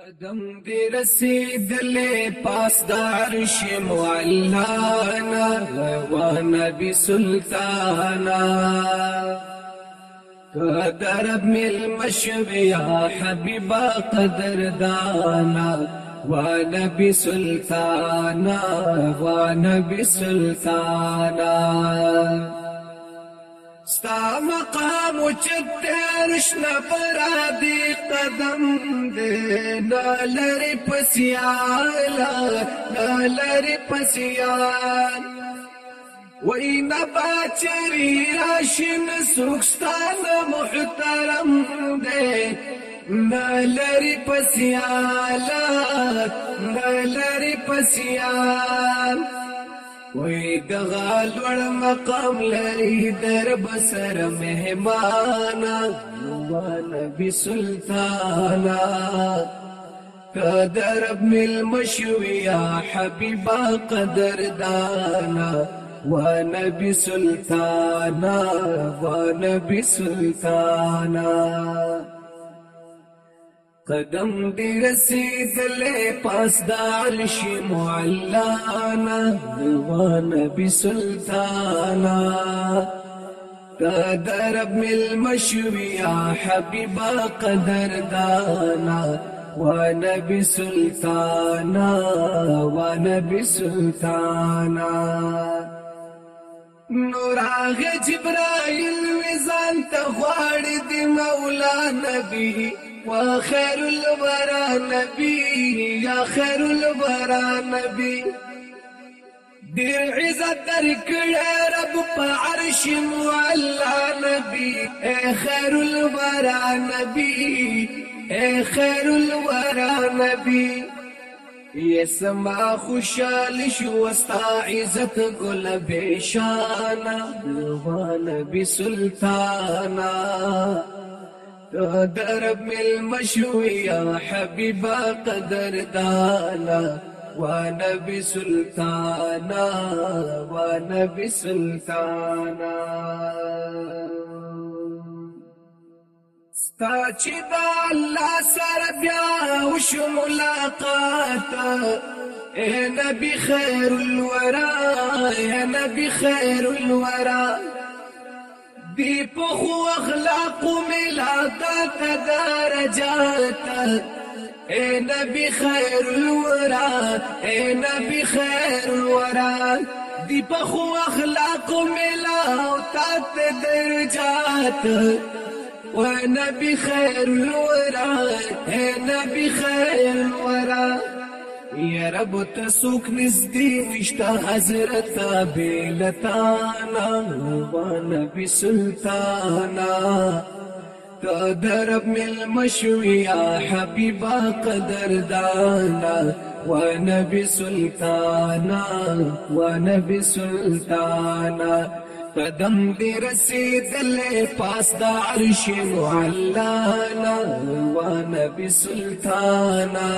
قدم دی رسیدلې پاس د عرش مولانا و نبی سلطانا. قدر مل مشویا حبیبا قدر دانا و نبی سلطانا و نبی سلطانا. ستا مقام چتر شنا پرادی قدم دے نالری پسیالا نالری پسیال. وی نبا چری راشن سوکستان محترم دے نالری پسیالا نالری پسیال. وی دغا لوړ مقام لري در بسر مهمانا نبی سلطانا قدر ابن المشوي يا حبيبا قدر دانا ونبي سلطانا ونبي سلطانا قدم دی رسیدلې پاس د عرش معلانا و نبی سلطانا ابن المشوي يا حبيبا قدر دانا ونبي سلطانا ونبي سلطانا نور هغه جبرائیل وزان غواړي دی مولا نبی وخير الورى نبي يا خير الورى نبي. دير عزت درکړه رب په عرش مولا نبي. اے خير الورى نبي اے خير الورى نبي. يسمع خوشال شو وستا عزت ګل بشانا نبي سلطانا درب المشوي يا حبيبا قدر دانا ونبي سلطانا ونبي سلطانا. ستا چې د الله سره بیا وشو ملاقات اے نبی خیر الورا اے نبی خیر الورا دی په خو اخلاق ملادات درجات اے نبی خیر الورا اے نبی خیر الورا دی په خو اخلاق ملادات درجات و نبی خیر الورا اے نبی خیر الورا یا رب ته سوک نزدې نشتا حضرت بیلتانا و نبی سلطانا مل مشوي يا حبيبا قدر دانا. ونبي سلطانا ونبي سلطانا قدم دی رسید لے پاس دا عرش معلانا. ونبي سلطانا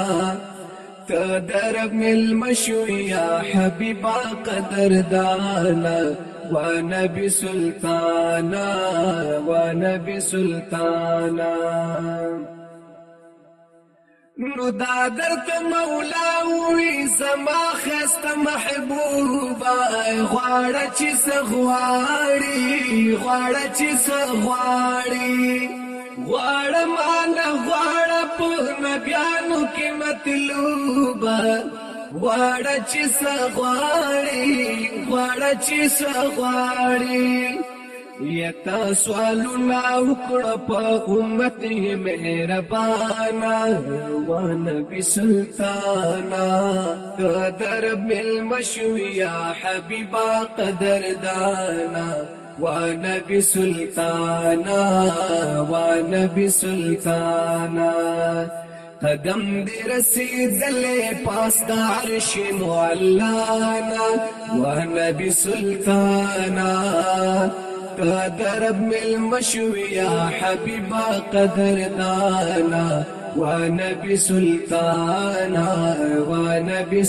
تدرب من المشوي يا حبيبا قدر دانا ونبي سلطانا ونبي سلطانا نو دا درت مولا وی زما خست محبوبا غواړه چې سغواړي غواړه چې سغواړي غواړه مان غواړه په نبيانو کې مطلوب غواړه چې سغواړي غواړه چې سغواړي یتا سوالنا وکړه په امت مهربانا و نبی سلطانا قدر مل مشویا حبیبا قدر دانا ونبي سلطانا ونبي سلطانا. قدم دی رسیدلې پاس د عرش مولانا ونبي سلطانا. قدر ابن المشوي يا حبيبا قدر دانا ونبي سلطانا ونبي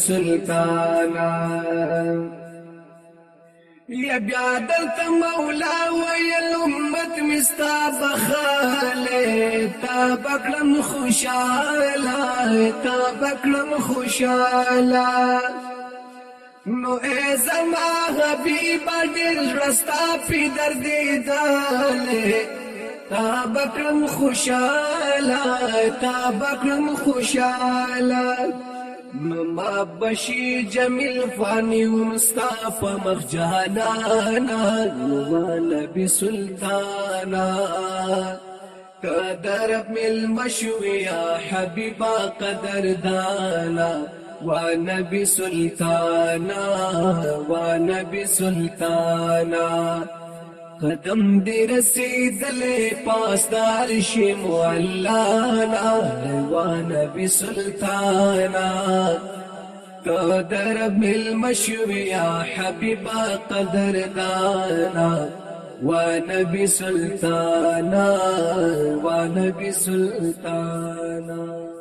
سلطانا یا بیا دلتا مولا ویل امت مستا بخاله تا بکلم خوشالا تا بکلم خوشالا نو اے زما حبیب دل رستا پی درد داله تا بکلم خوشالا تا بکلم خوشالا ما بشي جميل فاني ومصطفى مخجانا ونبي سلطانا. قدر من المشوي يا حبيبا قدر دانا. ونبي سلطانا ونبي سلطانا. قدم دې رسیدلې پاس دار شي مولانا و نبی سلطانا. قدر بالمشوي يا حبيبا قدر دانا. ونبي سلطانا ونبي سلطانا.